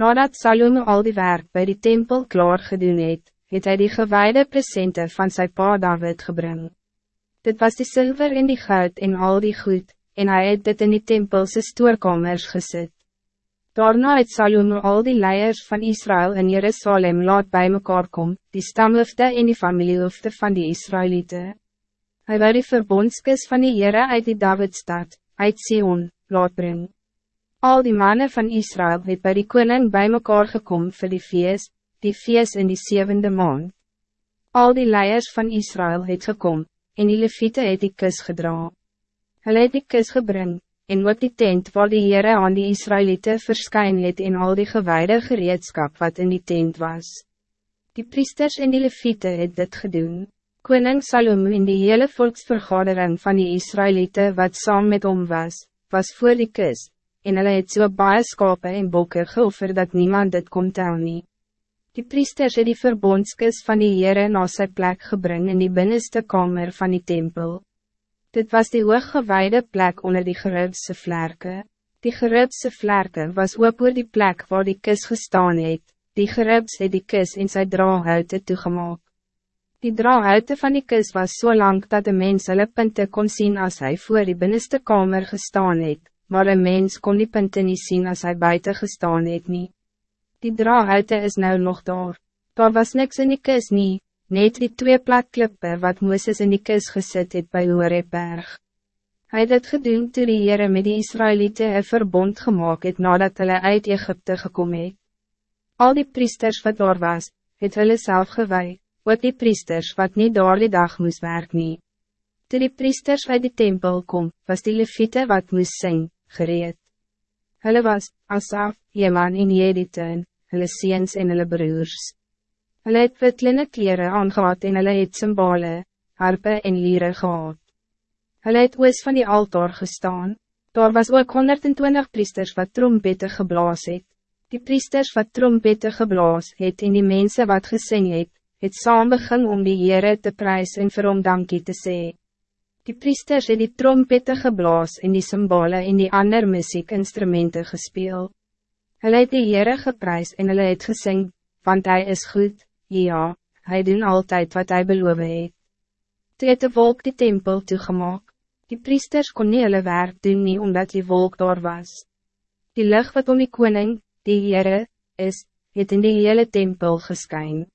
Nadat Salome al die werk bij die tempel klaar gedoen het, het hy die gewijde presente van zijn pa David gebring. Dit was die zilver en die goud en al die goed, en hij het dit in die tempelse stoorkamers gezet. Daarna het Salome al die leiers van Israël in Jerusalem laat bij mekaar kom, die stamhoofde en die familiehoofde van die Israëlieten. Hij wil die verbondskis van die Heere uit die Davidstad, uit Sion, laat bring. Al die mannen van Israël het bij die koning bij mekaar gekom vir die feest, die feest in die zevende maand. Al die leiers van Israël het gekom, en die leviete het die kus gedra. Hulle het die kus gebring, en wat die tent waar die Heere aan die Israëlieten verskyn het en al die gewijde gereedskap wat in die tent was. Die priesters en die leviete het dit gedoen. Koning Salomo in die hele volksvergadering van die Israëlieten wat saam met hom was, was voor die kus, en hulle het so baie skape en bokke geoffer dat niemand dit kon tel nie. Die priesters het die verbondskus van die Heere na sy plek gebring in die binnenste kamer van die tempel. Dit was die hooggewijde plek onder die gerubse vlerken. Die gerubse vlerken was ook oor die plek waar die kus gestaan het. Die gerubs het die kus in sy draaghoute toegemaak. Die draaghoute van die kus was zo so lang dat de mens hulle punte kon zien als hij voor die binnenste kamer gestaan het, maar een mens kon die punte niet zien als hij buiten gestaan het nie. Die draaghoute is nou nog daar. Daar was niks in die kus nie, net die twee platklippe wat Mooses in die kus gesit het by Horeberg. Hij het het gedoen toe die Heere met die Israëlieten een verbond gemaakt het nadat hulle uit Egypte gekomen het. Al die priesters wat daar was, het hulle self gewei, ook die priesters wat niet daar die dag moes werk nie. Toe die priesters uit die tempel kom, was die leviete wat moes sing, gereed. Hulle was, Asaf, Jeman en Jeditun, hulle seens en hulle broers. Hulle het witlinne kleren aangehad en hulle het symbole, harpe en lieren gehad. Hulle het oos van die altaar gestaan. Daar was ook 120 priesters wat trompette geblaas het. Die priesters wat trompette geblaas het en die mensen wat gesing het, het saam begin om die Heere te prijs en vir hom dankie te sê. Die priesters het die trompette geblaas en die symbole en die ander muziekinstrumenten gespeeld. Hulle het die Heere geprys en hulle het gesing, want hij is goed. Ja, hij doen altijd wat hij beloof het. Toe het de wolk die tempel toegemaak. Die priesters kon nie hulle werk doen nie omdat die wolk daar was. Die lucht wat om die koning, die Heere, is, het in die hele tempel geskyn.